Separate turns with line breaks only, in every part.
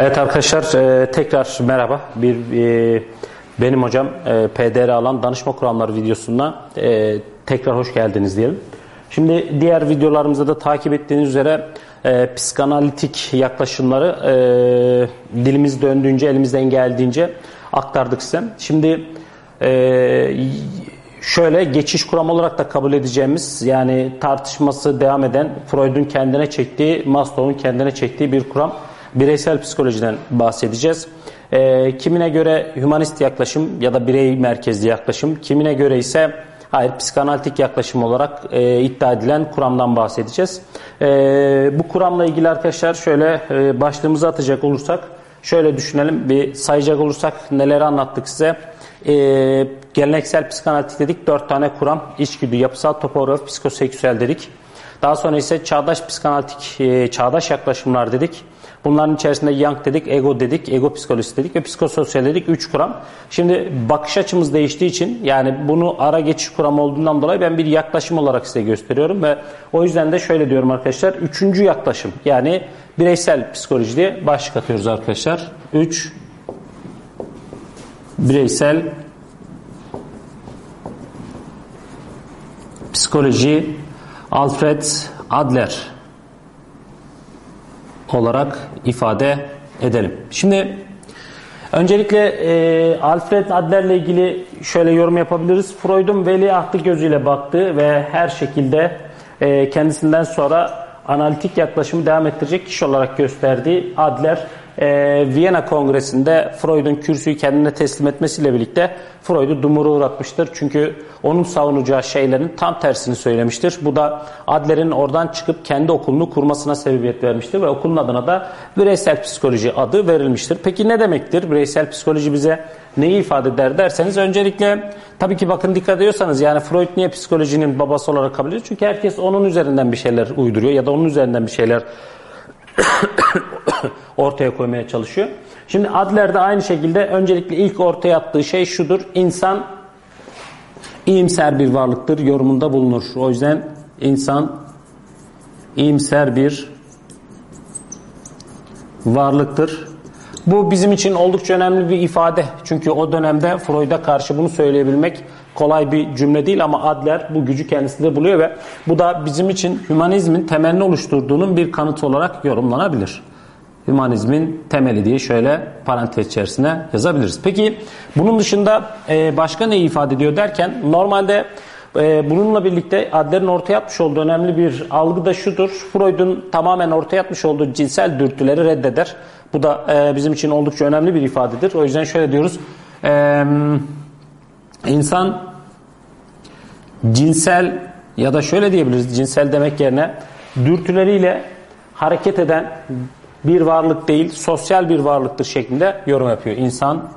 Evet arkadaşlar e, tekrar merhaba. Bir e, benim hocam e, PDR alan danışma kuramları videosuna e, tekrar hoş geldiniz diyelim. Şimdi diğer videolarımızda da takip ettiğiniz üzere e, psikanalitik yaklaşımları e, dilimiz döndüğünce elimizden geldiğince aktardık size. Şimdi e, şöyle geçiş kuram olarak da kabul edeceğimiz yani tartışması devam eden Freud'un kendine çektiği, Maslow'un kendine çektiği bir kuram bireysel psikolojiden bahsedeceğiz. E, kimine göre humanist yaklaşım ya da birey merkezli yaklaşım, kimine göre ise hayır psikanalitik yaklaşım olarak e, iddia edilen kuramdan bahsedeceğiz. E, bu kuramla ilgili arkadaşlar şöyle e, başlığımızı atacak olursak, şöyle düşünelim bir sayacak olursak neleri anlattık size. E, geleneksel psikanalitik dedik, dört tane kuram, içgüdü, yapısal, topografi, psikoseksüel dedik. Daha sonra ise çağdaş psikanalitik, e, çağdaş yaklaşımlar dedik. Bunların içerisinde Young dedik, ego dedik, ego psikolojisi dedik ve psikososyal dedik. Üç kuram. Şimdi bakış açımız değiştiği için yani bunu ara geçiş kuramı olduğundan dolayı ben bir yaklaşım olarak size gösteriyorum ve o yüzden de şöyle diyorum arkadaşlar. Üçüncü yaklaşım yani bireysel psikoloji diye başlık atıyoruz arkadaşlar. Üç bireysel psikoloji Alfred Adler olarak ifade edelim. Şimdi öncelikle e, Alfred Adler ile ilgili şöyle yorum yapabiliriz. Freud'un veliahtı gözüyle baktığı ve her şekilde e, kendisinden sonra analitik yaklaşımı devam ettirecek kişi olarak gösterdiği Adler e, Viyana Kongresi'nde Freud'un kürsüyü kendine teslim etmesiyle birlikte Freud'u dumura uğratmıştır. Çünkü onun savunacağı şeylerin tam tersini söylemiştir. Bu da Adler'in oradan çıkıp kendi okulunu kurmasına sebebiyet vermiştir ve okulun adına da bireysel psikoloji adı verilmiştir. Peki ne demektir? Bireysel psikoloji bize neyi ifade eder derseniz öncelikle tabii ki bakın dikkat ediyorsanız yani Freud niye psikolojinin babası olarak kabul ediyor? Çünkü herkes onun üzerinden bir şeyler uyduruyor ya da onun üzerinden bir şeyler ortaya koymaya çalışıyor. Şimdi Adler de aynı şekilde öncelikle ilk ortaya attığı şey şudur. İnsan iyimser bir varlıktır yorumunda bulunur. O yüzden insan iyimser bir varlıktır. Bu bizim için oldukça önemli bir ifade. Çünkü o dönemde Freud'a karşı bunu söyleyebilmek kolay bir cümle değil ama Adler bu gücü kendisinde buluyor ve bu da bizim için hümanizmin temelini oluşturduğunun bir kanıtı olarak yorumlanabilir. Hümanizmin temeli diye şöyle parantez içerisine yazabiliriz. Peki bunun dışında başka ne ifade ediyor derken normalde bununla birlikte Adler'in ortaya atmış olduğu önemli bir algı da şudur. Freud'un tamamen ortaya atmış olduğu cinsel dürtüleri reddeder. Bu da bizim için oldukça önemli bir ifadedir. O yüzden şöyle diyoruz. İnsan cinsel ya da şöyle diyebiliriz cinsel demek yerine dürtüleriyle hareket eden bir varlık değil sosyal bir varlıktır şeklinde yorum yapıyor. İnsan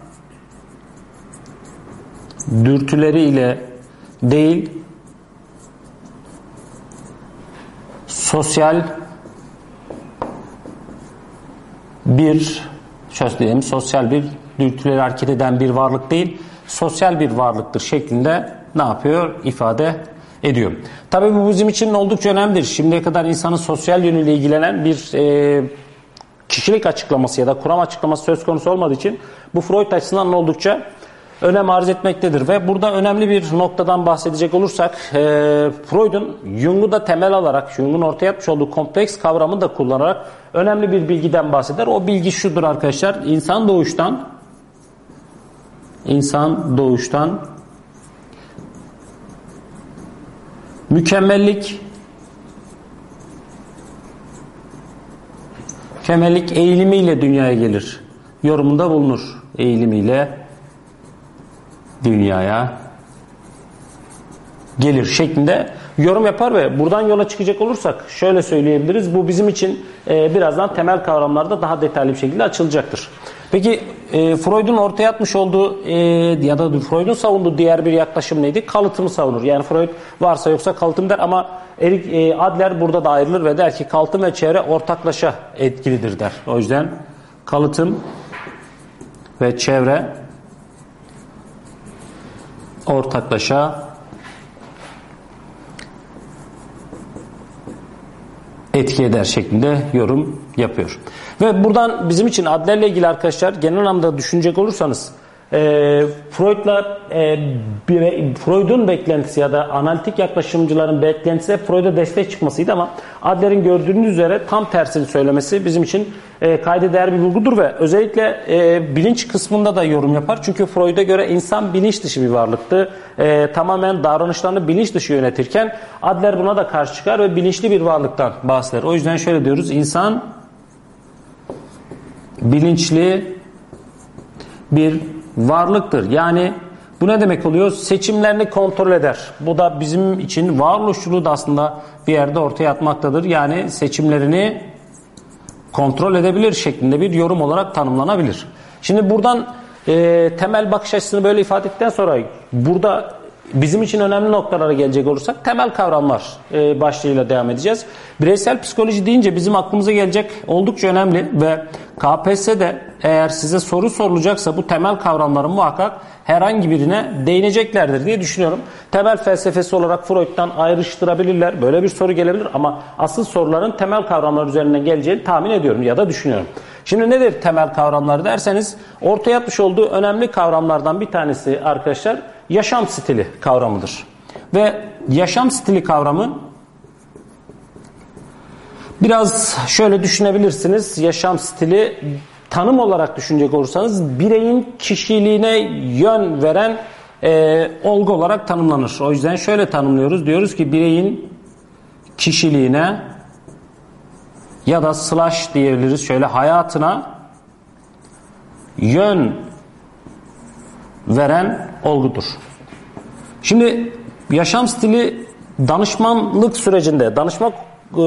dürtüleriyle değil sosyal bir şöyle diyelim sosyal bir dürtüleri hareket eden bir varlık değil sosyal bir varlıktır şeklinde ne yapıyor? ifade ediyor. Tabii bu bizim için oldukça önemlidir. Şimdiye kadar insanın sosyal yönüyle ilgilenen bir e, kişilik açıklaması ya da kuram açıklaması söz konusu olmadığı için bu Freud açısından oldukça önem arz etmektedir. Ve burada önemli bir noktadan bahsedecek olursak e, Freud'un Jung'u da temel alarak, Jung'un ortaya yapmış olduğu kompleks kavramını da kullanarak önemli bir bilgiden bahseder. O bilgi şudur arkadaşlar. İnsan doğuştan insan doğuştan mükemmellik mükemmellik eğilimiyle dünyaya gelir. Yorumunda bulunur. Eğilimiyle dünyaya gelir şeklinde yorum yapar ve buradan yola çıkacak olursak şöyle söyleyebiliriz. Bu bizim için e, birazdan temel kavramlarda daha detaylı bir şekilde açılacaktır. Peki e, Freud'un ortaya atmış olduğu e, ya da Freud'un savunduğu diğer bir yaklaşım neydi? Kalıtımı savunur. Yani Freud varsa yoksa kalıtım der ama Erik e, Adler burada da ayrılır ve der ki kalıtım ve çevre ortaklaşa etkilidir der. O yüzden kalıtım ve çevre ortaklaşa etki eder şeklinde yorum yapıyor. Ve buradan bizim için adlerle ilgili arkadaşlar genel anlamda düşünecek olursanız e, Freud'la e, Freud'un beklentisi ya da analitik yaklaşımcıların beklentisi Freud'a destek çıkmasıydı ama Adler'in gördüğünüz üzere tam tersini söylemesi bizim için e, kayda değer bir bulgudur ve özellikle e, bilinç kısmında da yorum yapar. Çünkü Freud'a göre insan bilinç dışı bir varlıktı. E, tamamen davranışlarını bilinç dışı yönetirken Adler buna da karşı çıkar ve bilinçli bir varlıktan bahseder. O yüzden şöyle diyoruz. insan bilinçli bir varlıktır. Yani bu ne demek oluyor? Seçimlerini kontrol eder. Bu da bizim için varoluşçuluğu da aslında bir yerde ortaya atmaktadır. Yani seçimlerini kontrol edebilir şeklinde bir yorum olarak tanımlanabilir. Şimdi buradan e, temel bakış açısını böyle ifade ettikten sonra burada bizim için önemli noktalara gelecek olursak temel kavramlar e, başlığıyla devam edeceğiz. Bireysel psikoloji deyince bizim aklımıza gelecek oldukça önemli ve KPSS'de eğer size soru sorulacaksa bu temel kavramların muhakkak herhangi birine değineceklerdir diye düşünüyorum. Temel felsefesi olarak Freud'dan ayrıştırabilirler. Böyle bir soru gelebilir ama asıl soruların temel kavramlar üzerinden geleceğini tahmin ediyorum ya da düşünüyorum. Şimdi nedir temel kavramlar derseniz ortaya atmış olduğu önemli kavramlardan bir tanesi arkadaşlar yaşam stili kavramıdır. Ve yaşam stili kavramı biraz şöyle düşünebilirsiniz. Yaşam stili tanım olarak düşünecek olursanız bireyin kişiliğine yön veren e, olgu olarak tanımlanır. O yüzden şöyle tanımlıyoruz. Diyoruz ki bireyin kişiliğine ya da slash diyebiliriz şöyle hayatına yön veren olgudur. Şimdi yaşam stili danışmanlık sürecinde, danışma e,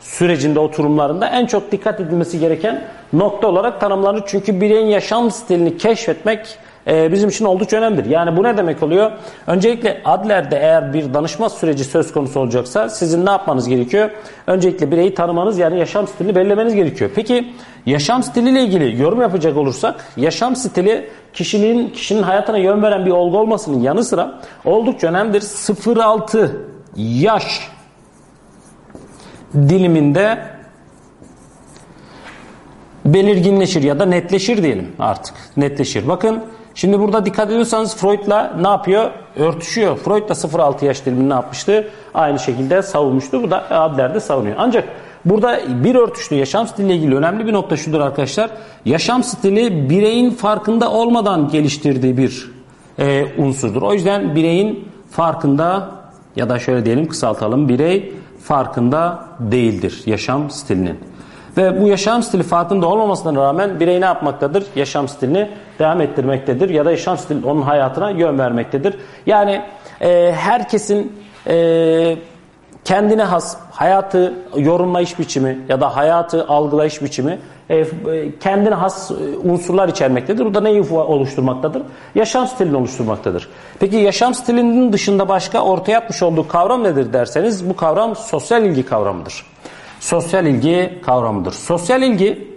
sürecinde oturumlarında en çok dikkat edilmesi gereken nokta olarak tanımlanır. Çünkü bireyin yaşam stilini keşfetmek e, bizim için oldukça önemlidir. Yani bu ne demek oluyor? Öncelikle Adler'de eğer bir danışma süreci söz konusu olacaksa sizin ne yapmanız gerekiyor? Öncelikle bireyi tanımanız yani yaşam stilini belirlemeniz gerekiyor. Peki yaşam stiliyle ilgili yorum yapacak olursak yaşam stili kişiliğin kişinin hayatına yön veren bir olgu olmasının yanı sıra oldukça önemlidir. 0-6 yaş diliminde belirginleşir ya da netleşir diyelim artık. Netleşir. Bakın Şimdi burada dikkat ediyorsanız Freud'la ne yapıyor? Örtüşüyor. Freud da 0-6 yaş dilimini ne yapmıştı? Aynı şekilde savunmuştu. Bu da Adler de savunuyor. Ancak burada bir örtüşlü yaşam stiliyle ilgili önemli bir nokta şudur arkadaşlar. Yaşam stili bireyin farkında olmadan geliştirdiği bir e, unsurdur. O yüzden bireyin farkında ya da şöyle diyelim kısaltalım. Birey farkında değildir yaşam stilinin. Ve bu yaşam stili farkında olmamasına rağmen birey ne yapmaktadır? Yaşam stilini devam ettirmektedir ya da yaşam stili onun hayatına yön vermektedir. Yani e, herkesin e, kendine has hayatı yorumlayış biçimi ya da hayatı algılayış biçimi kendine has unsurlar içermektedir. Bu da neyi oluşturmaktadır? Yaşam stilini oluşturmaktadır. Peki yaşam stilinin dışında başka ortaya atmış olduğu kavram nedir derseniz bu kavram sosyal ilgi kavramıdır sosyal ilgi kavramıdır. Sosyal ilgi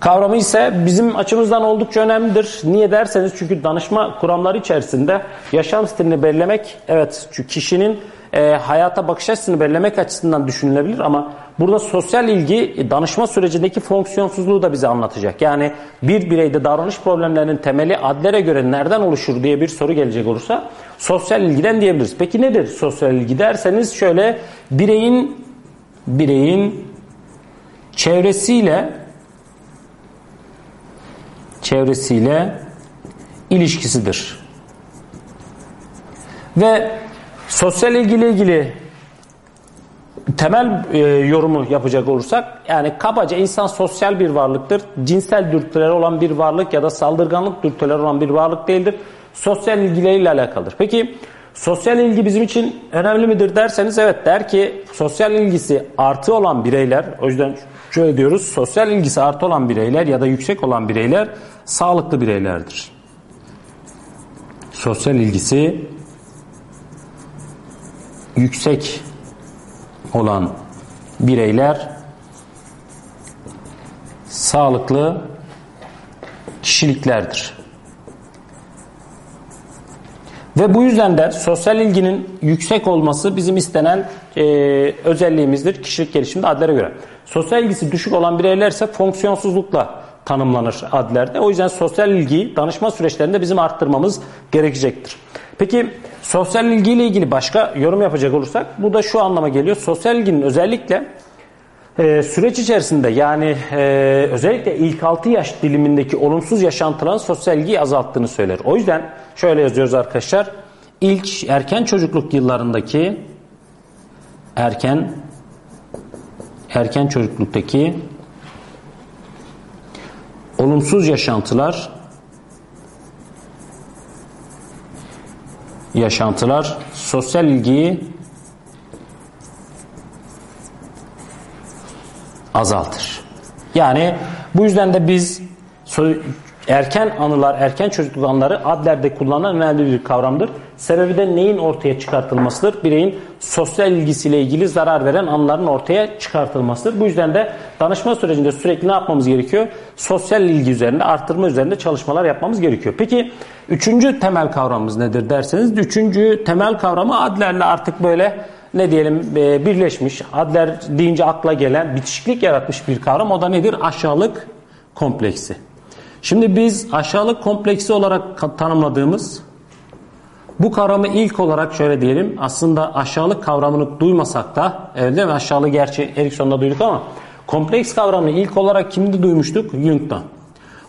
kavramı ise bizim açımızdan oldukça önemlidir. Niye derseniz çünkü danışma kuramları içerisinde yaşam stilini belirlemek evet çünkü kişinin e, hayata bakış açısını belirlemek açısından düşünülebilir ama burada sosyal ilgi e, danışma sürecindeki fonksiyonsuzluğu da bize anlatacak. Yani bir bireyde davranış problemlerinin temeli adlere göre nereden oluşur diye bir soru gelecek olursa sosyal ilgiden diyebiliriz. Peki nedir sosyal ilgi derseniz şöyle bireyin bireyin çevresiyle çevresiyle ilişkisidir. Ve sosyal ilgiyle ilgili temel e, yorumu yapacak olursak yani kabaca insan sosyal bir varlıktır. Cinsel dürtüleri olan bir varlık ya da saldırganlık dürtüleri olan bir varlık değildir. Sosyal ilgileriyle alakalıdır. Peki sosyal ilgi bizim için önemli midir derseniz evet der ki sosyal ilgisi artı olan bireyler o yüzden şöyle diyoruz sosyal ilgisi artı olan bireyler ya da yüksek olan bireyler sağlıklı bireylerdir. Sosyal ilgisi yüksek olan bireyler sağlıklı kişiliklerdir. Ve bu yüzden de sosyal ilginin yüksek olması bizim istenen e, özelliğimizdir kişilik gelişiminde adlere göre. Sosyal ilgisi düşük olan bireyler ise fonksiyonsuzlukla tanımlanır adlerde. O yüzden sosyal ilgiyi danışma süreçlerinde bizim arttırmamız gerekecektir. Peki sosyal ilgiyle ilgili başka yorum yapacak olursak bu da şu anlama geliyor. Sosyal ilginin özellikle e, süreç içerisinde yani e, özellikle ilk 6 yaş dilimindeki olumsuz yaşantıların sosyal ilgiyi azalttığını söyler. O yüzden şöyle yazıyoruz arkadaşlar. İlk erken çocukluk yıllarındaki erken erken çocukluktaki olumsuz yaşantılar yaşantılar sosyal ilgiyi azaltır. Yani bu yüzden de biz erken anılar, erken çocukluk anıları adlerde kullanılan önemli bir kavramdır. Sebebi de neyin ortaya çıkartılmasıdır? Bireyin sosyal ilgisiyle ilgili zarar veren anıların ortaya çıkartılmasıdır. Bu yüzden de danışma sürecinde sürekli ne yapmamız gerekiyor? Sosyal ilgi üzerinde, arttırma üzerinde çalışmalar yapmamız gerekiyor. Peki üçüncü temel kavramımız nedir derseniz, üçüncü temel kavramı adlerle artık böyle ne diyelim e, birleşmiş, adler deyince akla gelen bitişiklik yaratmış bir kavram. O da nedir? Aşağılık kompleksi. Şimdi biz aşağılık kompleksi olarak tanımladığımız bu kavramı ilk olarak şöyle diyelim. Aslında aşağılık kavramını duymasak da evet değil mi? Aşağılığı gerçi Erikson'da duyduk ama kompleks kavramını ilk olarak kimde duymuştuk? Jung'dan.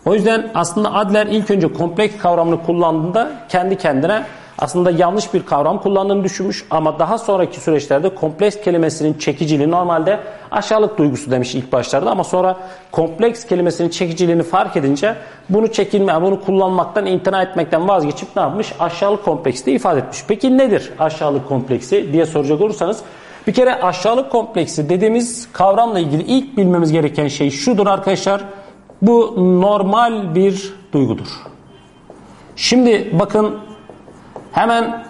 O yüzden aslında Adler ilk önce kompleks kavramını kullandığında kendi kendine aslında yanlış bir kavram kullandığını düşünmüş ama daha sonraki süreçlerde kompleks kelimesinin çekiciliği normalde aşağılık duygusu demiş ilk başlarda ama sonra kompleks kelimesinin çekiciliğini fark edince bunu çekinme, bunu kullanmaktan, imtina etmekten vazgeçip ne yapmış? Aşağılık kompleksi de ifade etmiş. Peki nedir aşağılık kompleksi diye soracak olursanız bir kere aşağılık kompleksi dediğimiz kavramla ilgili ilk bilmemiz gereken şey şudur arkadaşlar. Bu normal bir duygudur. Şimdi bakın Hemen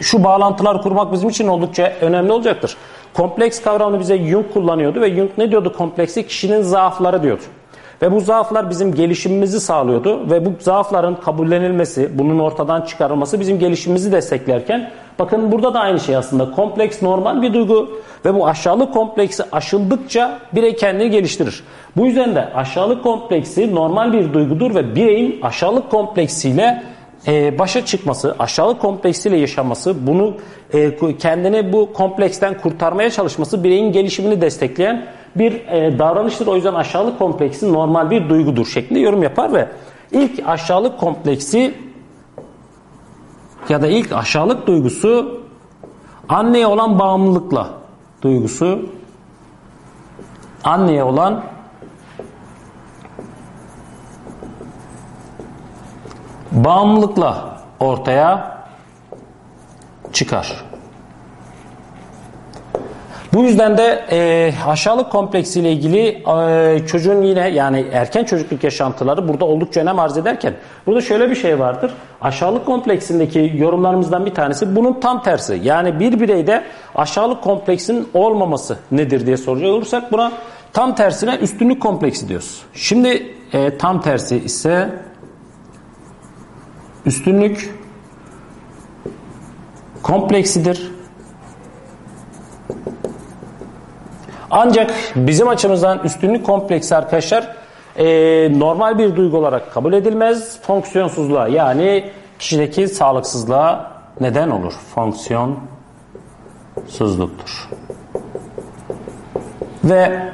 şu bağlantılar kurmak bizim için oldukça önemli olacaktır. Kompleks kavramını bize Jung kullanıyordu ve Jung ne diyordu kompleksi? Kişinin zaafları diyordu. Ve bu zaaflar bizim gelişimimizi sağlıyordu ve bu zaafların kabullenilmesi, bunun ortadan çıkarılması bizim gelişimimizi desteklerken bakın burada da aynı şey aslında. Kompleks normal bir duygu ve bu aşağılık kompleksi aşıldıkça birey kendini geliştirir. Bu yüzden de aşağılık kompleksi normal bir duygudur ve bireyin aşağılık kompleksiyle e, başa çıkması, aşağılık kompleksiyle yaşaması, bunu e, kendini bu kompleksten kurtarmaya çalışması bireyin gelişimini destekleyen bir e, davranıştır. O yüzden aşağılık kompleksi normal bir duygudur şeklinde yorum yapar ve ilk aşağılık kompleksi ya da ilk aşağılık duygusu anneye olan bağımlılıkla duygusu anneye olan bağımlılıkla ortaya çıkar. Bu yüzden de e, aşağılık kompleksiyle ilgili e, çocuğun yine yani erken çocukluk yaşantıları burada oldukça önem arz ederken burada şöyle bir şey vardır. Aşağılık kompleksindeki yorumlarımızdan bir tanesi bunun tam tersi. Yani bir bireyde aşağılık kompleksin olmaması nedir diye soracak olursak buna tam tersine üstünlük kompleksi diyoruz. Şimdi e, tam tersi ise üstünlük kompleksidir. Ancak bizim açımızdan üstünlük kompleksi arkadaşlar e, normal bir duygu olarak kabul edilmez. Fonksiyonsuzluğa yani kişideki sağlıksızlığa neden olur. Fonksiyonsuzluktur. Ve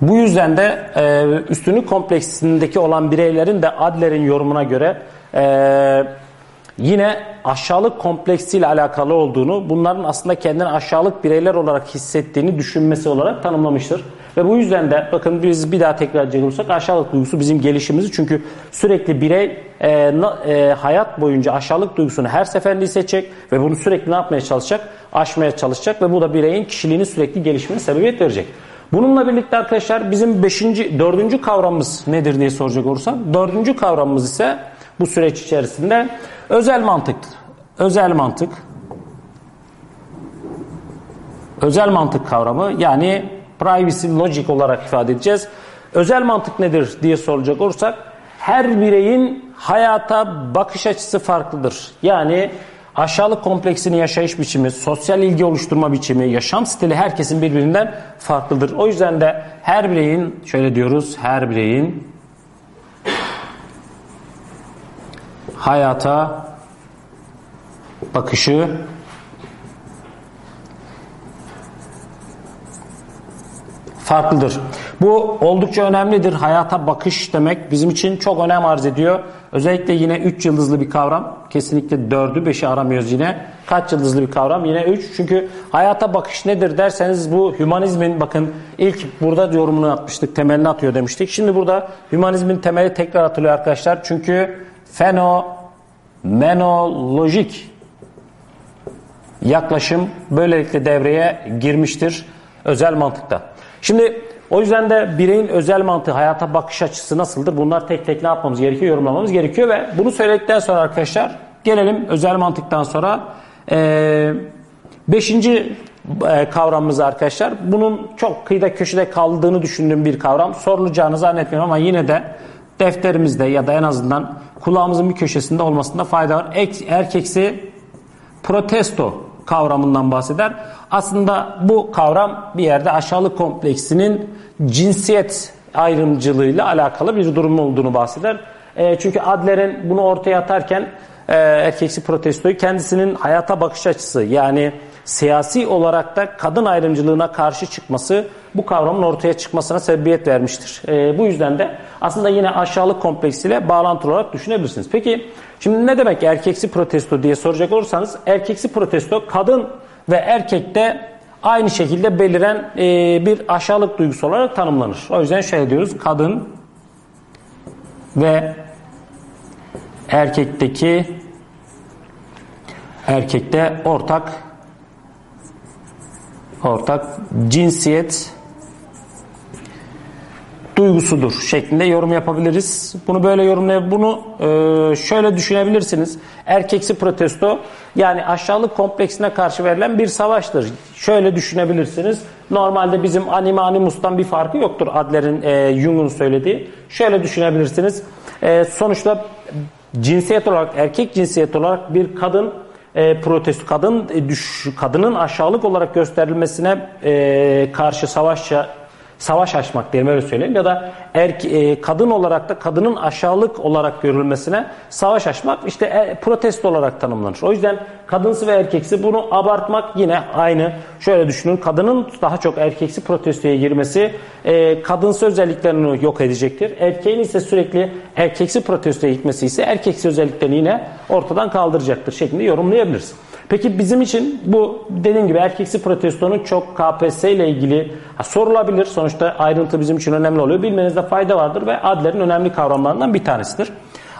bu yüzden de e, üstünlük kompleksindeki olan bireylerin de Adler'in yorumuna göre ee, yine aşağılık kompleksiyle alakalı olduğunu, bunların aslında kendini aşağılık bireyler olarak hissettiğini düşünmesi olarak tanımlamıştır. Ve bu yüzden de bakın biz bir daha tekrar edecek olursak aşağılık duygusu bizim gelişimimizi çünkü sürekli birey e, e, hayat boyunca aşağılık duygusunu her seferinde hissedecek ve bunu sürekli ne yapmaya çalışacak? Aşmaya çalışacak ve bu da bireyin kişiliğini sürekli gelişimine sebebiyet verecek. Bununla birlikte arkadaşlar bizim beşinci, dördüncü kavramımız nedir diye soracak olursam dördüncü kavramımız ise bu süreç içerisinde özel mantık. Özel mantık. Özel mantık kavramı yani privacy logic olarak ifade edeceğiz. Özel mantık nedir diye soracak olursak her bireyin hayata bakış açısı farklıdır. Yani aşağılık kompleksini yaşayış biçimi, sosyal ilgi oluşturma biçimi, yaşam stili herkesin birbirinden farklıdır. O yüzden de her bireyin şöyle diyoruz, her bireyin hayata bakışı farklıdır. Bu oldukça önemlidir. Hayata bakış demek bizim için çok önem arz ediyor. Özellikle yine 3 yıldızlı bir kavram. Kesinlikle 4'ü 5'i aramıyoruz yine. Kaç yıldızlı bir kavram? Yine 3. Çünkü hayata bakış nedir derseniz bu hümanizmin bakın ilk burada yorumunu yapmıştık. Temelini atıyor demiştik. Şimdi burada hümanizmin temeli tekrar atılıyor arkadaşlar. Çünkü fenomenolojik yaklaşım böylelikle devreye girmiştir özel mantıkta. Şimdi o yüzden de bireyin özel mantığı, hayata bakış açısı nasıldır? Bunlar tek tek ne yapmamız gerekiyor? Yorumlamamız gerekiyor ve bunu söyledikten sonra arkadaşlar gelelim özel mantıktan sonra e, beşinci e, kavramımız arkadaşlar. Bunun çok kıyıda köşede kaldığını düşündüğüm bir kavram. Sorulacağını zannetmiyorum ama yine de defterimizde ya da en azından kulağımızın bir köşesinde olmasında fayda var. Erkeksi protesto kavramından bahseder. Aslında bu kavram bir yerde aşağılık kompleksinin cinsiyet ayrımcılığıyla alakalı bir durum olduğunu bahseder. E, çünkü Adler'in bunu ortaya atarken e, erkeksi protestoyu kendisinin hayata bakış açısı yani siyasi olarak da kadın ayrımcılığına karşı çıkması bu kavramın ortaya çıkmasına sebebiyet vermiştir. E, bu yüzden de aslında yine aşağılık kompleksiyle bağlantılı olarak düşünebilirsiniz. Peki şimdi ne demek erkeksi protesto diye soracak olursanız erkeksi protesto kadın ve erkekte aynı şekilde beliren e, bir aşağılık duygusu olarak tanımlanır. O yüzden şey diyoruz kadın ve erkekteki erkekte ortak ortak cinsiyet duygusudur şeklinde yorum yapabiliriz. Bunu böyle yorumlayıp bunu e, şöyle düşünebilirsiniz. Erkeksi protesto yani aşağılık kompleksine karşı verilen bir savaştır. Şöyle düşünebilirsiniz. Normalde bizim anima animus'tan bir farkı yoktur Adler'in e, Jung'un söylediği. Şöyle düşünebilirsiniz. E, sonuçta cinsiyet olarak erkek cinsiyet olarak bir kadın e, protesto kadın e, düş, kadının aşağılık olarak gösterilmesine e, karşı savaşça savaş açmak diyelim öyle söyleyeyim. Ya da erke, e, kadın olarak da kadının aşağılık olarak görülmesine savaş açmak işte e, protesto olarak tanımlanır. O yüzden kadınsı ve erkeksi bunu abartmak yine aynı. Şöyle düşünün kadının daha çok erkeksi protestoya girmesi e, kadınsı özelliklerini yok edecektir. Erkeğin ise sürekli erkeksi protestoya gitmesi ise erkeksi özelliklerini yine ortadan kaldıracaktır şeklinde yorumlayabiliriz. Peki bizim için bu dediğim gibi erkeksi protestonun çok KPSS ile ilgili ha, sorulabilir. Sonuçta ayrıntı bizim için önemli oluyor. Bilmenizde fayda vardır ve Adler'in önemli kavramlarından bir tanesidir.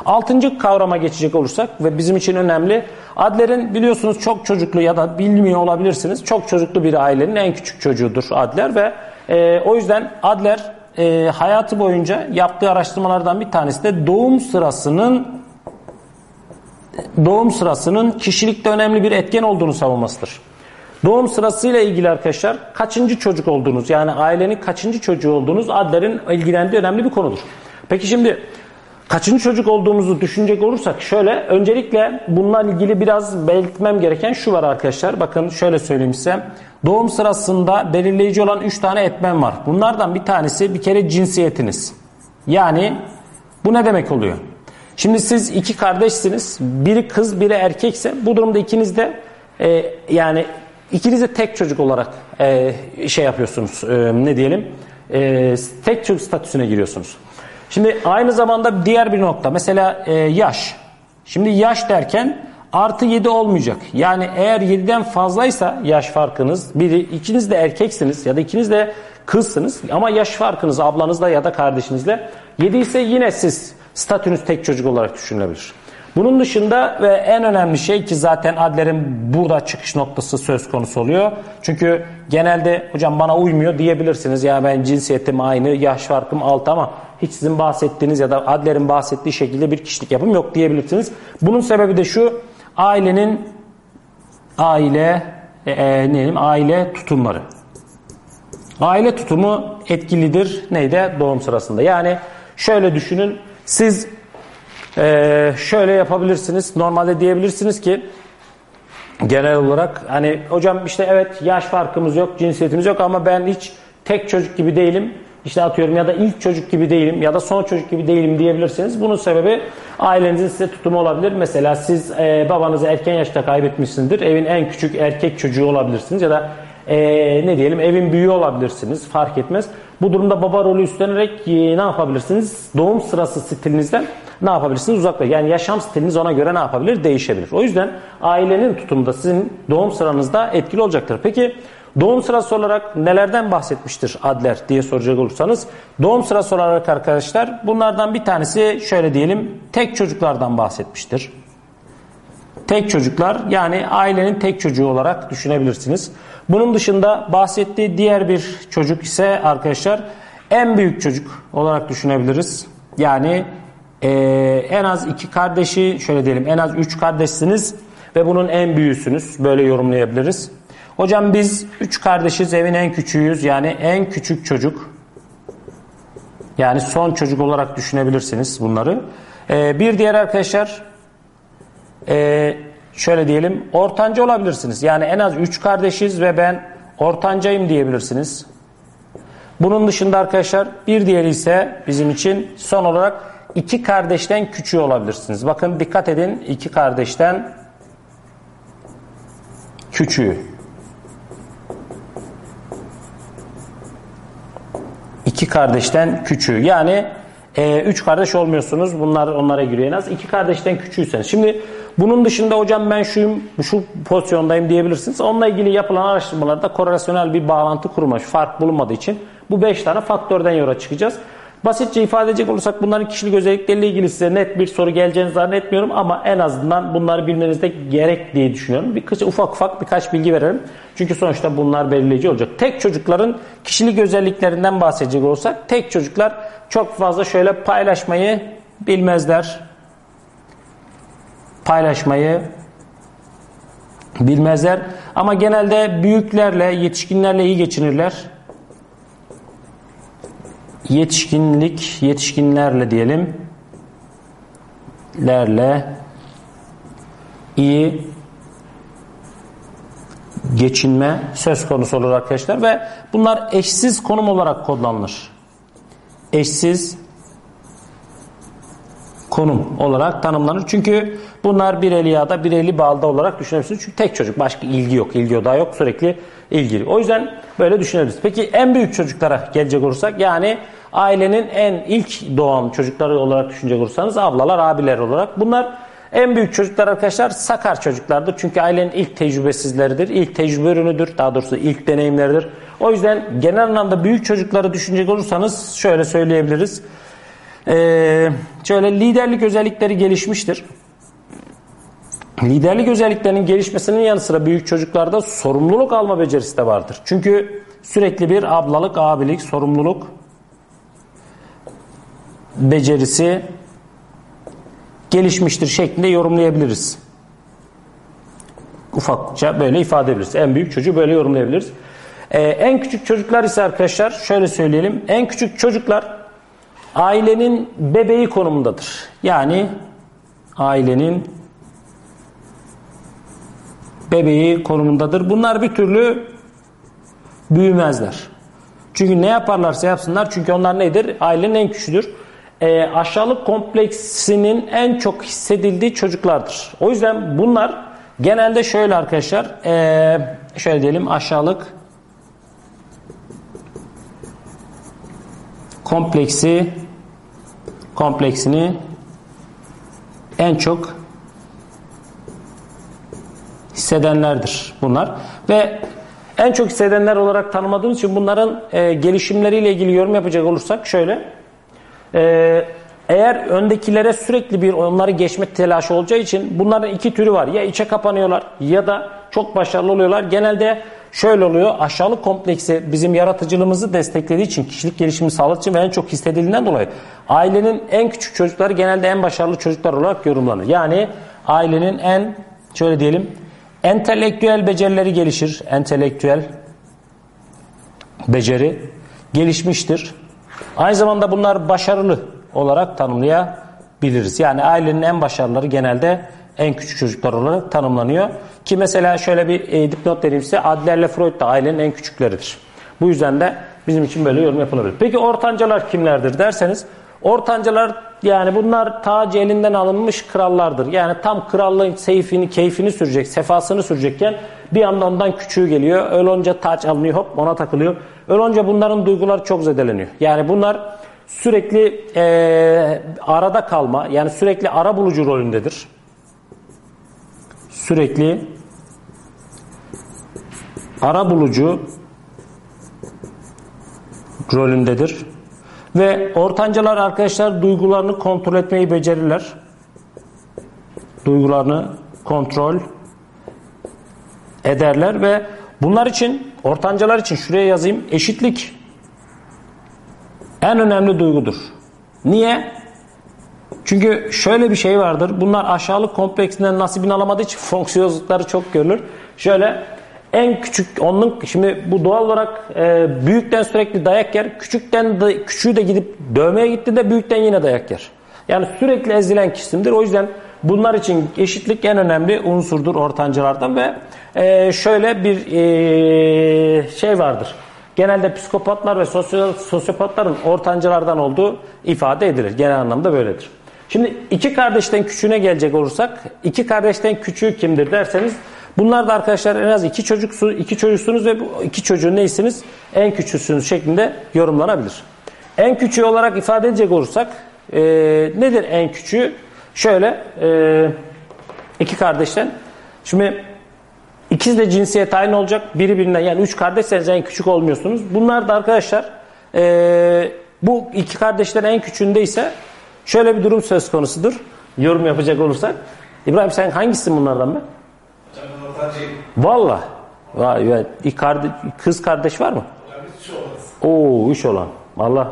Altıncı kavrama geçecek olursak ve bizim için önemli. Adler'in biliyorsunuz çok çocuklu ya da bilmiyor olabilirsiniz. Çok çocuklu bir ailenin en küçük çocuğudur Adler ve e, o yüzden Adler e, hayatı boyunca yaptığı araştırmalardan bir tanesi de doğum sırasının doğum sırasının kişilikte önemli bir etken olduğunu savunmasıdır. Doğum sırasıyla ilgili arkadaşlar kaçıncı çocuk olduğunuz yani ailenin kaçıncı çocuğu olduğunuz Adler'in ilgilendiği önemli bir konudur. Peki şimdi kaçıncı çocuk olduğumuzu düşünecek olursak şöyle öncelikle bununla ilgili biraz belirtmem gereken şu var arkadaşlar. Bakın şöyle söyleyeyim size. Doğum sırasında belirleyici olan 3 tane etmen var. Bunlardan bir tanesi bir kere cinsiyetiniz. Yani bu ne demek oluyor? Şimdi siz iki kardeşsiniz. Biri kız biri erkekse bu durumda ikiniz de e, yani ikiniz de tek çocuk olarak e, şey yapıyorsunuz. E, ne diyelim? E, tek çocuk statüsüne giriyorsunuz. Şimdi aynı zamanda diğer bir nokta. Mesela e, yaş. Şimdi yaş derken artı 7 olmayacak. Yani eğer 7'den fazlaysa yaş farkınız, biri ikiniz de erkeksiniz ya da ikiniz de kızsınız ama yaş farkınız ablanızla ya da kardeşinizle 7 ise yine siz statünüz tek çocuk olarak düşünülebilir. Bunun dışında ve en önemli şey ki zaten Adler'in burada çıkış noktası söz konusu oluyor. Çünkü genelde hocam bana uymuyor diyebilirsiniz. Ya ben cinsiyetim aynı, yaş farkım altı ama hiç sizin bahsettiğiniz ya da Adler'in bahsettiği şekilde bir kişilik yapım yok diyebilirsiniz. Bunun sebebi de şu ailenin aile e, e, ne diyeyim, aile tutumları. Aile tutumu etkilidir neyde? Doğum sırasında. Yani şöyle düşünün siz Ee, şöyle yapabilirsiniz. Normalde diyebilirsiniz ki genel olarak hani hocam işte evet yaş farkımız yok, cinsiyetimiz yok ama ben hiç tek çocuk gibi değilim. İşte atıyorum ya da ilk çocuk gibi değilim ya da son çocuk gibi değilim diyebilirsiniz. Bunun sebebi ailenizin size tutumu olabilir. Mesela siz e, babanızı erken yaşta kaybetmişsinizdir. Evin en küçük erkek çocuğu olabilirsiniz ya da e, ne diyelim evin büyüğü olabilirsiniz. Fark etmez. Bu durumda baba rolü üstlenerek e, ne yapabilirsiniz? Doğum sırası stilinizden ne yapabilirsiniz? Uzaklaşın. Yani yaşam stiliniz ona göre ne yapabilir? Değişebilir. O yüzden ailenin tutumu da sizin doğum sıranızda etkili olacaktır. Peki doğum sırası olarak nelerden bahsetmiştir Adler diye soracak olursanız doğum sırası olarak arkadaşlar bunlardan bir tanesi şöyle diyelim tek çocuklardan bahsetmiştir. Tek çocuklar yani ailenin tek çocuğu olarak düşünebilirsiniz. Bunun dışında bahsettiği diğer bir çocuk ise arkadaşlar en büyük çocuk olarak düşünebiliriz. Yani e, en az iki kardeşi şöyle diyelim en az üç kardeşsiniz ve bunun en büyüğüsünüz. Böyle yorumlayabiliriz. Hocam biz üç kardeşiz evin en küçüğüyüz yani en küçük çocuk. Yani son çocuk olarak düşünebilirsiniz bunları. E, bir diğer arkadaşlar e, şöyle diyelim ortanca olabilirsiniz. Yani en az üç kardeşiz ve ben ortancayım diyebilirsiniz. Bunun dışında arkadaşlar bir diğeri ise bizim için son olarak iki kardeşten küçüğü olabilirsiniz. Bakın dikkat edin iki kardeşten küçüğü. İki kardeşten küçüğü. Yani e, üç kardeş olmuyorsunuz. Bunlar onlara giriyor en az. İki kardeşten küçüğüseniz. Şimdi bunun dışında hocam ben şuyum, şu pozisyondayım diyebilirsiniz. Onunla ilgili yapılan araştırmalarda korelasyonel bir bağlantı kurulmuş. Fark bulunmadığı için bu beş tane faktörden yola çıkacağız. Basitçe ifade edecek olursak bunların kişilik özellikleriyle ilgili size net bir soru geleceğini zannetmiyorum ama en azından bunları bilmenizde gerek diye düşünüyorum. Birkaç ufak ufak birkaç bilgi verelim. Çünkü sonuçta bunlar belirleyici olacak. Tek çocukların kişilik özelliklerinden bahsedecek olursak tek çocuklar çok fazla şöyle paylaşmayı bilmezler. Paylaşmayı bilmezler ama genelde büyüklerle, yetişkinlerle iyi geçinirler yetişkinlik, yetişkinlerle diyelim lerle iyi geçinme söz konusu olur arkadaşlar ve bunlar eşsiz konum olarak kodlanır. Eşsiz konum olarak tanımlanır. Çünkü bunlar bir eli yağda bir eli balda olarak düşünebilirsiniz. Çünkü tek çocuk başka ilgi yok. ilgi odağı yok. Sürekli ilgili. O yüzden böyle düşünebiliriz. Peki en büyük çocuklara gelecek olursak yani ailenin en ilk doğan çocukları olarak düşünecek olursanız ablalar, abiler olarak bunlar en büyük çocuklar arkadaşlar sakar çocuklardır. Çünkü ailenin ilk tecrübesizleridir. ilk tecrübe ürünüdür. Daha doğrusu ilk deneyimleridir. O yüzden genel anlamda büyük çocukları düşünecek olursanız şöyle söyleyebiliriz. Ee, şöyle liderlik özellikleri gelişmiştir. Liderlik özelliklerinin gelişmesinin yanı sıra büyük çocuklarda sorumluluk alma becerisi de vardır. Çünkü sürekli bir ablalık, abilik, sorumluluk becerisi gelişmiştir şeklinde yorumlayabiliriz. Ufakça böyle ifade edebiliriz. En büyük çocuğu böyle yorumlayabiliriz. Ee, en küçük çocuklar ise arkadaşlar şöyle söyleyelim. En küçük çocuklar ailenin bebeği konumundadır. Yani ailenin bebeği konumundadır. Bunlar bir türlü büyümezler. Çünkü ne yaparlarsa yapsınlar çünkü onlar nedir? Ailenin en küçüğüdür. E, aşağılık kompleksinin en çok hissedildiği çocuklardır. O yüzden bunlar genelde şöyle arkadaşlar e, şöyle diyelim aşağılık kompleksi kompleksini en çok hissedenlerdir bunlar. Ve en çok hissedenler olarak tanımadığımız için bunların e, gelişimleriyle ilgili yorum yapacak olursak şöyle. E, eğer öndekilere sürekli bir onları geçme telaşı olacağı için bunların iki türü var. Ya içe kapanıyorlar ya da çok başarılı oluyorlar. Genelde şöyle oluyor. Aşağılık kompleksi bizim yaratıcılığımızı desteklediği için, kişilik gelişimi sağladığı için ve en çok hissedildiğinden dolayı ailenin en küçük çocukları genelde en başarılı çocuklar olarak yorumlanır. Yani ailenin en şöyle diyelim entelektüel becerileri gelişir. Entelektüel beceri gelişmiştir. Aynı zamanda bunlar başarılı olarak tanımlayabiliriz biliriz. Yani ailenin en başarıları genelde en küçük çocuklar olarak tanımlanıyor. Ki mesela şöyle bir e, dipnot vereyim size. Adlerle Freud da ailenin en küçükleridir. Bu yüzden de bizim için böyle yorum yapılabilir. Peki ortancalar kimlerdir derseniz ortancalar yani bunlar tacı elinden alınmış krallardır. Yani tam krallığın seyfini, keyfini sürecek, sefasını sürecekken bir anda ondan küçüğü geliyor. Öyle olunca taç alınıyor hop ona takılıyor. Öyle olunca bunların duyguları çok zedeleniyor. Yani bunlar sürekli e, arada kalma yani sürekli ara bulucu rolündedir. Sürekli ara bulucu rolündedir. Ve ortancalar arkadaşlar duygularını kontrol etmeyi becerirler. Duygularını kontrol ederler ve bunlar için ortancalar için şuraya yazayım eşitlik en önemli duygudur. Niye? Çünkü şöyle bir şey vardır. Bunlar aşağılık kompleksinden nasibini alamadığı için fonksiyonlukları çok görülür. Şöyle en küçük onun şimdi bu doğal olarak e, büyükten sürekli dayak yer. Küçükten de, küçüğü de gidip dövmeye gittiğinde büyükten yine dayak yer. Yani sürekli ezilen kişisindir. O yüzden bunlar için eşitlik en önemli unsurdur ortancılardan ve e, şöyle bir e, şey vardır. Genelde psikopatlar ve sosyopatların ortancılardan olduğu ifade edilir. Genel anlamda böyledir. Şimdi iki kardeşten küçüğüne gelecek olursak, iki kardeşten küçüğü kimdir derseniz, bunlar da arkadaşlar en az iki çocuk iki çocuksunuz ve bu iki çocuğun neysiniz? En küçüksünüz şeklinde yorumlanabilir. En küçüğü olarak ifade edecek olursak, e, nedir en küçüğü? Şöyle, e, iki kardeşten, şimdi ikiz de cinsiyet aynı olacak, biri birinden yani üç kardeşseniz en küçük olmuyorsunuz. Bunlar da arkadaşlar, e, bu iki kardeşlerin en küçüğünde ise Şöyle bir durum söz konusudur. Yorum yapacak olursak. İbrahim sen hangisisin bunlardan be? Valla. Vay, vay. Kız kardeş var mı? Oo üç olan. Allah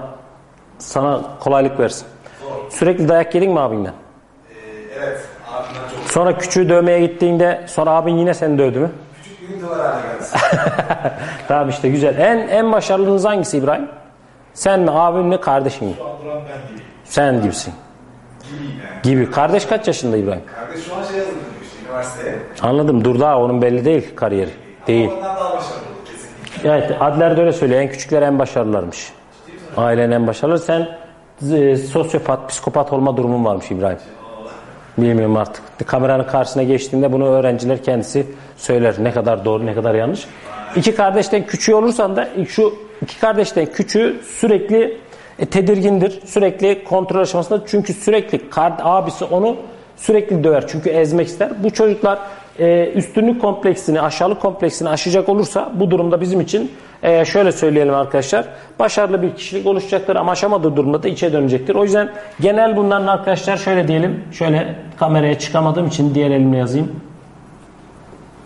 sana kolaylık versin.
Zor.
Sürekli dayak yedin mi abinden?
Ee, evet abimden çok.
Sonra küçüğü dövmeye gittiğinde sonra abin yine seni dövdü mü?
Küçük döver hale geldi.
tamam işte güzel. En en başarılınız hangisi İbrahim? Sen mi, abin mi, kardeşin mi?
Şu an duran ben değilim.
Sen gibisin.
Gibiyim yani.
Gibi. Kardeş kaç yaşında İbrahim?
Kardeş şu an şey üniversiteye.
Anladım. Dur daha onun belli değil kariyeri. Değil.
Ama ondan daha başarılı olur kesinlikle.
Evet, adler de öyle söylüyor. En küçükler en başarılılarmış. Ailen en başarılı. Sen e, sosyopat, psikopat olma durumun varmış İbrahim. Bilmiyorum artık. Kameranın karşısına geçtiğinde bunu öğrenciler kendisi söyler. Ne kadar doğru, ne kadar yanlış. İki kardeşten küçüğü olursan da şu iki kardeşten küçüğü sürekli e, tedirgindir. Sürekli kontrol aşamasında çünkü sürekli kard, abisi onu sürekli döver. Çünkü ezmek ister. Bu çocuklar e, üstünlük kompleksini, aşağılık kompleksini aşacak olursa bu durumda bizim için e, şöyle söyleyelim arkadaşlar. Başarılı bir kişilik oluşacaktır ama aşamadığı durumda da içe dönecektir. O yüzden genel bunların arkadaşlar şöyle diyelim. Şöyle kameraya çıkamadığım için diğer elimle yazayım.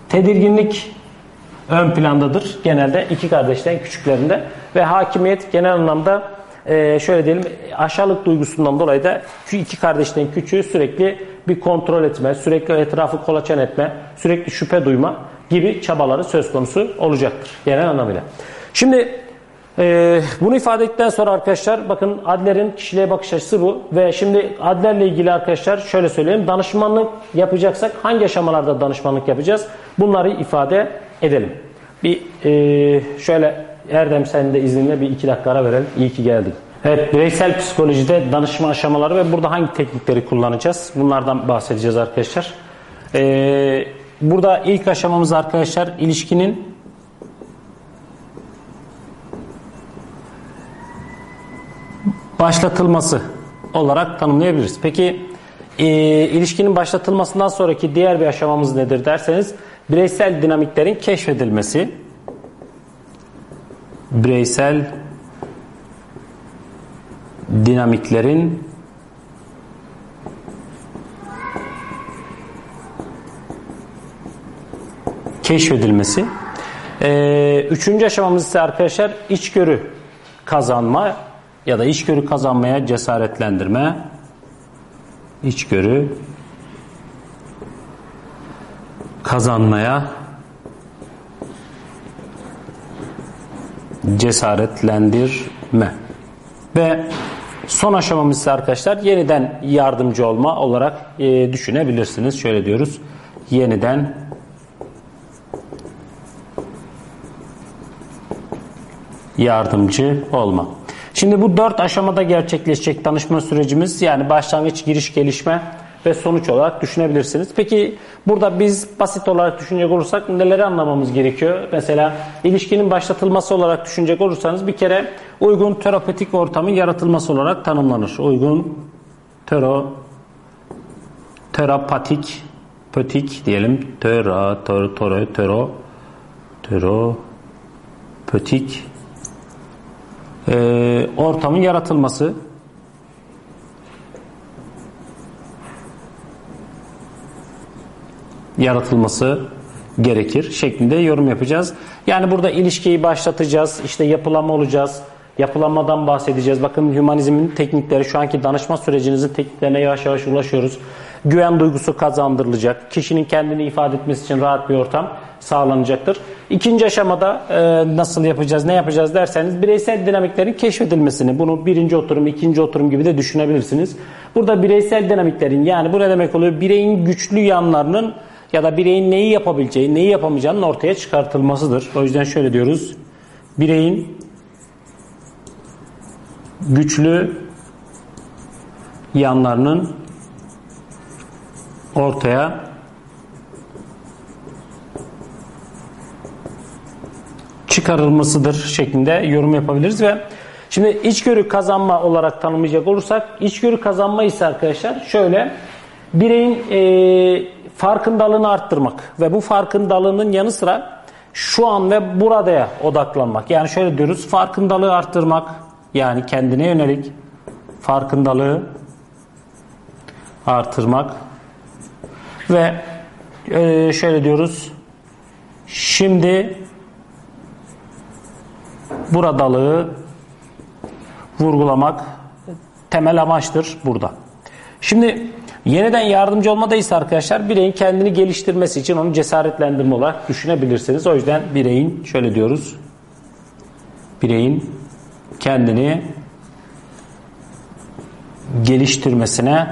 Tedirginlik ön plandadır. Genelde iki kardeşten küçüklerinde ve hakimiyet genel anlamda e, şöyle diyelim aşağılık duygusundan dolayı da iki kardeşten küçüğü sürekli bir kontrol etme, sürekli etrafı kolaçan etme, sürekli şüphe duyma gibi çabaları söz konusu olacaktır genel anlamıyla. Şimdi e, bunu ifade ettikten sonra arkadaşlar bakın Adler'in kişiliğe bakış açısı bu ve şimdi Adler'le ilgili arkadaşlar şöyle söyleyeyim danışmanlık yapacaksak hangi aşamalarda danışmanlık yapacağız bunları ifade edelim. Bir e, şöyle Erdem sen de izninle bir iki dakika ara verelim. İyi ki geldin. Evet, bireysel psikolojide danışma aşamaları ve burada hangi teknikleri kullanacağız? Bunlardan bahsedeceğiz arkadaşlar. Ee, burada ilk aşamamız arkadaşlar ilişkinin başlatılması olarak tanımlayabiliriz. Peki e, ilişkinin başlatılmasından sonraki diğer bir aşamamız nedir derseniz bireysel dinamiklerin keşfedilmesi bireysel dinamiklerin keşfedilmesi. Ee, üçüncü aşamamız ise arkadaşlar içgörü kazanma ya da içgörü kazanmaya cesaretlendirme. İçgörü kazanmaya cesaretlendirme. Ve Son aşamamız ise arkadaşlar yeniden yardımcı olma olarak e, düşünebilirsiniz. Şöyle diyoruz. Yeniden yardımcı olma. Şimdi bu dört aşamada gerçekleşecek danışma sürecimiz yani başlangıç, giriş, gelişme ve sonuç olarak düşünebilirsiniz. Peki burada biz basit olarak düşünecek olursak neleri anlamamız gerekiyor? Mesela ilişkinin başlatılması olarak düşünecek olursanız bir kere uygun terapötik ortamın yaratılması olarak tanımlanır. Uygun tero terapatik pötik diyelim. Tera, tero, tero, tero, tero, pötik e, ortamın yaratılması yaratılması gerekir şeklinde yorum yapacağız. Yani burada ilişkiyi başlatacağız, işte yapılanma olacağız, yapılanmadan bahsedeceğiz. Bakın hümanizmin teknikleri, şu anki danışma sürecinizin tekniklerine yavaş yavaş ulaşıyoruz. Güven duygusu kazandırılacak, kişinin kendini ifade etmesi için rahat bir ortam sağlanacaktır. İkinci aşamada e, nasıl yapacağız, ne yapacağız derseniz bireysel dinamiklerin keşfedilmesini, bunu birinci oturum, ikinci oturum gibi de düşünebilirsiniz. Burada bireysel dinamiklerin yani bu ne demek oluyor? Bireyin güçlü yanlarının ya da bireyin neyi yapabileceği, neyi yapamayacağının ortaya çıkartılmasıdır. O yüzden şöyle diyoruz. Bireyin güçlü yanlarının ortaya çıkarılmasıdır şeklinde yorum yapabiliriz ve şimdi içgörü kazanma olarak tanımlayacak olursak içgörü kazanma ise arkadaşlar şöyle bireyin e, farkındalığını arttırmak ve bu farkındalığının yanı sıra şu an ve buradaya odaklanmak. Yani şöyle diyoruz farkındalığı arttırmak yani kendine yönelik farkındalığı artırmak ve e, şöyle diyoruz şimdi buradalığı vurgulamak temel amaçtır burada. Şimdi yeniden yardımcı olmadaysa arkadaşlar bireyin kendini geliştirmesi için onu cesaretlendirme olarak düşünebilirsiniz. O yüzden bireyin şöyle diyoruz. Bireyin kendini geliştirmesine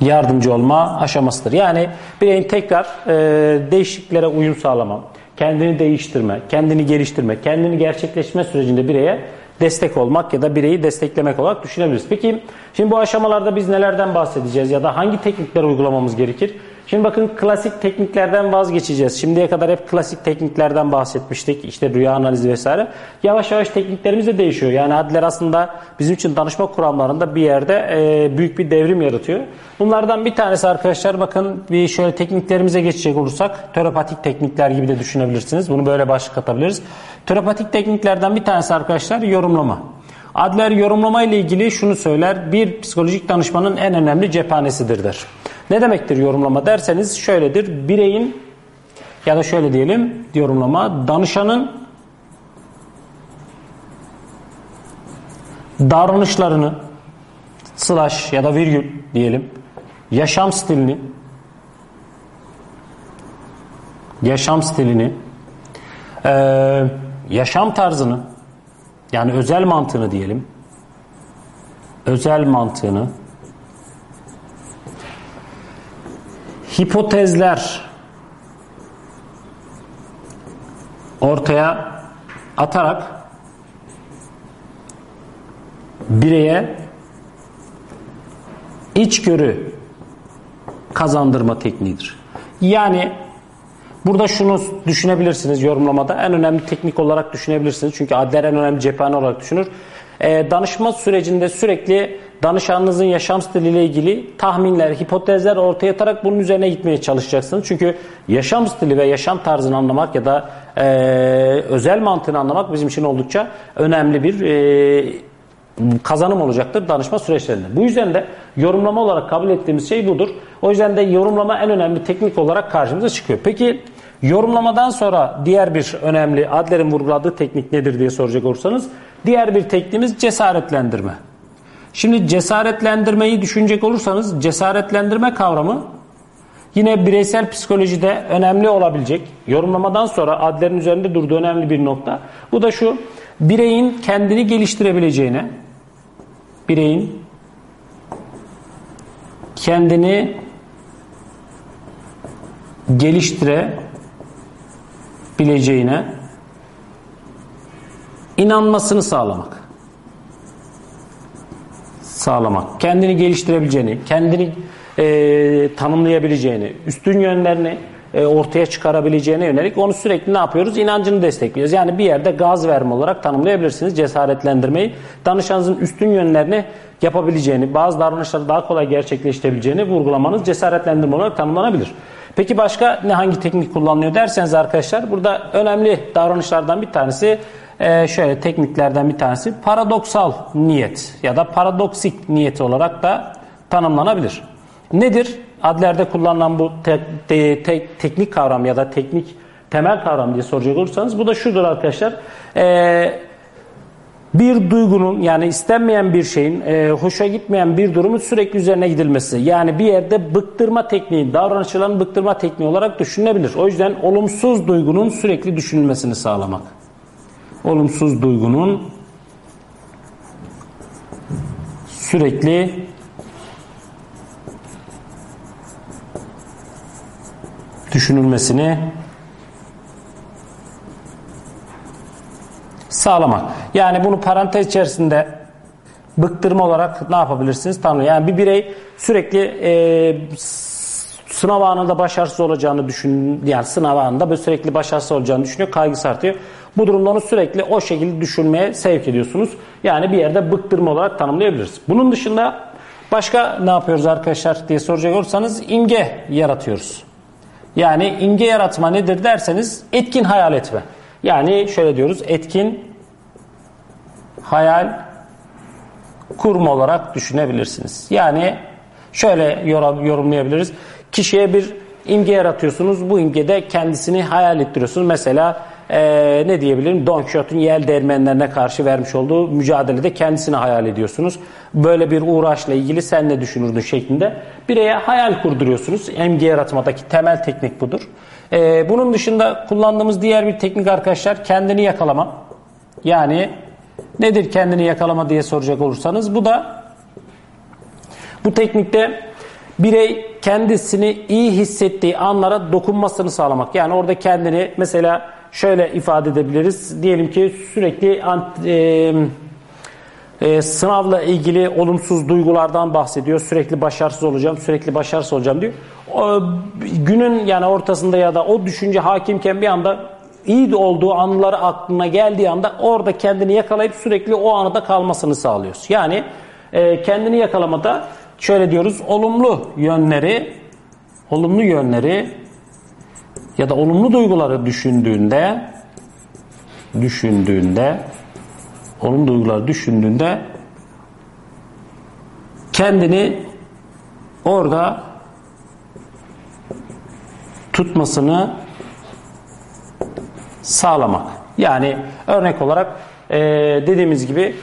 yardımcı olma aşamasıdır. Yani bireyin tekrar e, değişikliklere uyum sağlama, kendini değiştirme, kendini geliştirme, kendini gerçekleşme sürecinde bireye destek olmak ya da bireyi desteklemek olarak düşünebiliriz. Peki şimdi bu aşamalarda biz nelerden bahsedeceğiz ya da hangi teknikler uygulamamız gerekir? Şimdi bakın klasik tekniklerden vazgeçeceğiz. Şimdiye kadar hep klasik tekniklerden bahsetmiştik. İşte rüya analizi vesaire. Yavaş yavaş tekniklerimiz de değişiyor. Yani Adler aslında bizim için danışma kuramlarında bir yerde e, büyük bir devrim yaratıyor. Bunlardan bir tanesi arkadaşlar bakın bir şöyle tekniklerimize geçecek olursak terapatik teknikler gibi de düşünebilirsiniz. Bunu böyle başlık atabiliriz. Terapatik tekniklerden bir tanesi arkadaşlar yorumlama. Adler yorumlama ile ilgili şunu söyler. Bir psikolojik danışmanın en önemli cephanesidir der. Ne demektir yorumlama derseniz şöyledir. Bireyin ya da şöyle diyelim yorumlama danışanın davranışlarını slash ya da virgül diyelim yaşam stilini yaşam stilini yaşam tarzını yani özel mantığını diyelim özel mantığını hipotezler ortaya atarak bireye içgörü kazandırma tekniğidir. Yani burada şunu düşünebilirsiniz yorumlamada en önemli teknik olarak düşünebilirsiniz. Çünkü Adler en önemli cephane olarak düşünür. E, danışma sürecinde sürekli danışanınızın yaşam stiliyle ilgili tahminler, hipotezler ortaya atarak bunun üzerine gitmeye çalışacaksınız. Çünkü yaşam stili ve yaşam tarzını anlamak ya da e, özel mantığını anlamak bizim için oldukça önemli bir e, kazanım olacaktır danışma süreçlerinde. Bu yüzden de yorumlama olarak kabul ettiğimiz şey budur. O yüzden de yorumlama en önemli teknik olarak karşımıza çıkıyor. Peki yorumlamadan sonra diğer bir önemli Adler'in vurguladığı teknik nedir diye soracak olursanız diğer bir tekniğimiz cesaretlendirme. Şimdi cesaretlendirmeyi düşünecek olursanız cesaretlendirme kavramı Yine bireysel psikolojide önemli olabilecek, yorumlamadan sonra Adler'in üzerinde durduğu önemli bir nokta. Bu da şu, bireyin kendini geliştirebileceğine, bireyin kendini geliştirebileceğine inanmasını sağlamak. Sağlamak. Kendini geliştirebileceğini, kendini e, tanımlayabileceğini, üstün yönlerini e, ortaya çıkarabileceğine yönelik onu sürekli ne yapıyoruz? İnancını destekliyoruz. Yani bir yerde gaz verme olarak tanımlayabilirsiniz cesaretlendirmeyi. Danışanınızın üstün yönlerini yapabileceğini, bazı davranışları daha kolay gerçekleştirebileceğini vurgulamanız cesaretlendirme olarak tanımlanabilir. Peki başka ne hangi teknik kullanılıyor derseniz arkadaşlar burada önemli davranışlardan bir tanesi e, şöyle tekniklerden bir tanesi paradoksal niyet ya da paradoksik niyet olarak da tanımlanabilir. Nedir? Adler'de kullanılan bu te, te, te, teknik kavram ya da teknik temel kavram diye soracak olursanız bu da şudur arkadaşlar. Ee, bir duygunun yani istenmeyen bir şeyin, e, hoşa gitmeyen bir durumun sürekli üzerine gidilmesi. Yani bir yerde bıktırma tekniği, davranışların bıktırma tekniği olarak düşünülebilir. O yüzden olumsuz duygunun sürekli düşünülmesini sağlamak. Olumsuz duygunun sürekli düşünülmesini sağlamak. Yani bunu parantez içerisinde bıktırma olarak ne yapabilirsiniz? Tanrı. Yani bir birey sürekli e, sınav anında başarısız olacağını düşün, yani sınav anında böyle sürekli başarısız olacağını düşünüyor, kaygısı artıyor. Bu durumda onu sürekli o şekilde düşünmeye sevk ediyorsunuz. Yani bir yerde bıktırma olarak tanımlayabiliriz. Bunun dışında başka ne yapıyoruz arkadaşlar diye soracak olursanız imge yaratıyoruz. Yani imge yaratma nedir derseniz etkin hayal etme. Yani şöyle diyoruz etkin hayal kurma olarak düşünebilirsiniz. Yani şöyle yorumlayabiliriz. Kişiye bir imge yaratıyorsunuz. Bu imgede kendisini hayal ettiriyorsunuz. Mesela ee, ne diyebilirim? Don Quixote'un yel değirmenlerine karşı vermiş olduğu mücadelede kendisini hayal ediyorsunuz. Böyle bir uğraşla ilgili sen ne düşünürdün şeklinde. Bireye hayal kurduruyorsunuz. Emgi yaratmadaki temel teknik budur. Ee, bunun dışında kullandığımız diğer bir teknik arkadaşlar kendini yakalama. Yani nedir kendini yakalama diye soracak olursanız bu da bu teknikte birey kendisini iyi hissettiği anlara dokunmasını sağlamak. Yani orada kendini mesela şöyle ifade edebiliriz. Diyelim ki sürekli e, e, sınavla ilgili olumsuz duygulardan bahsediyor. Sürekli başarısız olacağım, sürekli başarısız olacağım diyor. O, günün yani ortasında ya da o düşünce hakimken bir anda iyi olduğu anıları aklına geldiği anda orada kendini yakalayıp sürekli o anıda kalmasını sağlıyoruz. Yani e, kendini yakalamada şöyle diyoruz olumlu yönleri olumlu yönleri ya da olumlu duyguları düşündüğünde düşündüğünde olumlu duyguları düşündüğünde kendini orada tutmasını sağlamak. Yani örnek olarak e, dediğimiz gibi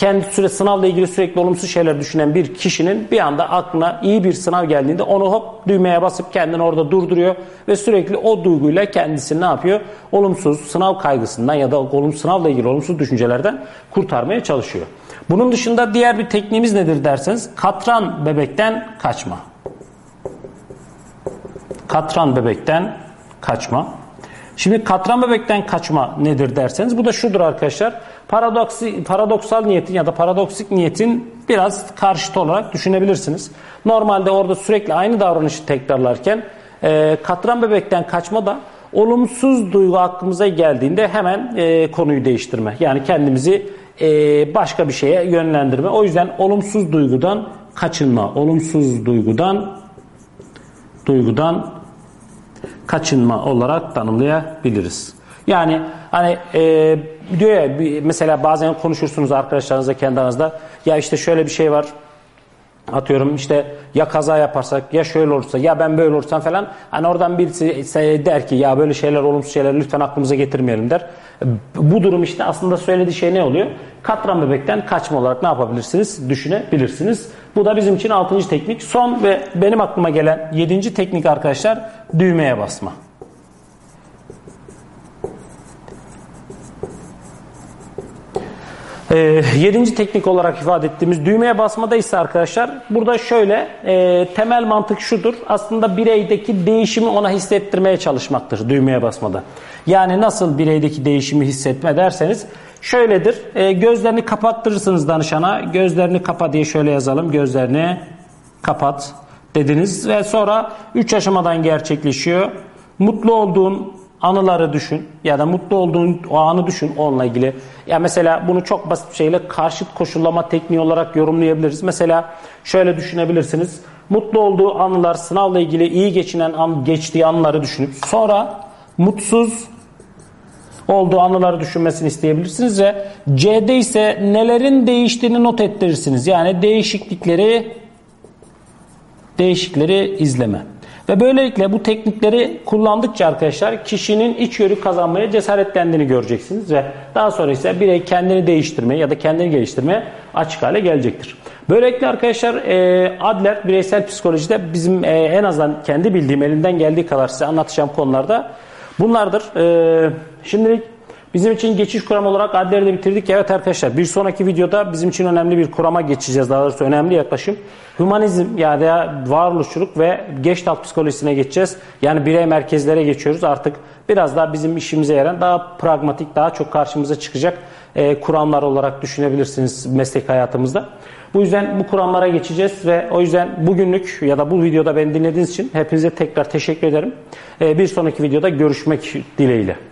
kendi süre sınavla ilgili sürekli olumsuz şeyler düşünen bir kişinin bir anda aklına iyi bir sınav geldiğinde onu hop düğmeye basıp kendini orada durduruyor ve sürekli o duyguyla kendisini ne yapıyor? Olumsuz sınav kaygısından ya da olumsuz sınavla ilgili olumsuz düşüncelerden kurtarmaya çalışıyor. Bunun dışında diğer bir tekniğimiz nedir derseniz katran bebekten kaçma. Katran bebekten kaçma. Şimdi katran bebekten kaçma nedir derseniz bu da şudur arkadaşlar. Paradoksi, paradoksal niyetin ya da paradoksik niyetin biraz karşıtı olarak düşünebilirsiniz. Normalde orada sürekli aynı davranışı tekrarlarken e, katran bebekten kaçma da olumsuz duygu aklımıza geldiğinde hemen e, konuyu değiştirme. Yani kendimizi e, başka bir şeye yönlendirme. O yüzden olumsuz duygudan kaçınma. Olumsuz duygudan duygudan kaçınma olarak tanımlayabiliriz. Yani hani e, diyor ya mesela bazen konuşursunuz arkadaşlarınızla kendi aranızda ya işte şöyle bir şey var atıyorum işte ya kaza yaparsak ya şöyle olursa ya ben böyle olursam falan hani oradan birisi der ki ya böyle şeyler olumsuz şeyler lütfen aklımıza getirmeyelim der. Bu durum işte aslında söylediği şey ne oluyor? Katran bebekten kaçma olarak ne yapabilirsiniz? Düşünebilirsiniz. Bu da bizim için 6. teknik. Son ve benim aklıma gelen 7. teknik arkadaşlar düğmeye basma. E, yedinci teknik olarak ifade ettiğimiz düğmeye basmada ise arkadaşlar burada şöyle e, temel mantık şudur. Aslında bireydeki değişimi ona hissettirmeye çalışmaktır düğmeye basmada. Yani nasıl bireydeki değişimi hissetme derseniz şöyledir. E, gözlerini kapattırırsınız danışana. Gözlerini kapa diye şöyle yazalım. Gözlerini kapat dediniz ve sonra 3 aşamadan gerçekleşiyor. Mutlu olduğun anıları düşün ya da mutlu olduğun o anı düşün onunla ilgili. Ya mesela bunu çok basit bir şeyle karşıt koşullama tekniği olarak yorumlayabiliriz. Mesela şöyle düşünebilirsiniz. Mutlu olduğu anılar, sınavla ilgili iyi geçinen an, geçtiği anıları düşünüp sonra mutsuz olduğu anıları düşünmesini isteyebilirsiniz ve C'de ise nelerin değiştiğini not ettirirsiniz. Yani değişiklikleri değişikleri izleme. Ve böylelikle bu teknikleri kullandıkça arkadaşlar kişinin içgörü kazanmaya cesaretlendiğini göreceksiniz ve daha sonra ise birey kendini değiştirmeye ya da kendini geliştirmeye açık hale gelecektir. Böylelikle arkadaşlar e, Adler bireysel psikolojide bizim e, en azından kendi bildiğim elinden geldiği kadar size anlatacağım konularda bunlardır. E, şimdilik Bizim için geçiş kuramı olarak adleri de bitirdik. Evet arkadaşlar bir sonraki videoda bizim için önemli bir kurama geçeceğiz. Daha doğrusu önemli yaklaşım. Humanizm yani varoluşçuluk ve Gestalt psikolojisine geçeceğiz. Yani birey merkezlere geçiyoruz. Artık biraz daha bizim işimize yarayan daha pragmatik, daha çok karşımıza çıkacak e, kuramlar olarak düşünebilirsiniz meslek hayatımızda. Bu yüzden bu kuramlara geçeceğiz ve o yüzden bugünlük ya da bu videoda beni dinlediğiniz için hepinize tekrar teşekkür ederim. E, bir sonraki videoda görüşmek dileğiyle.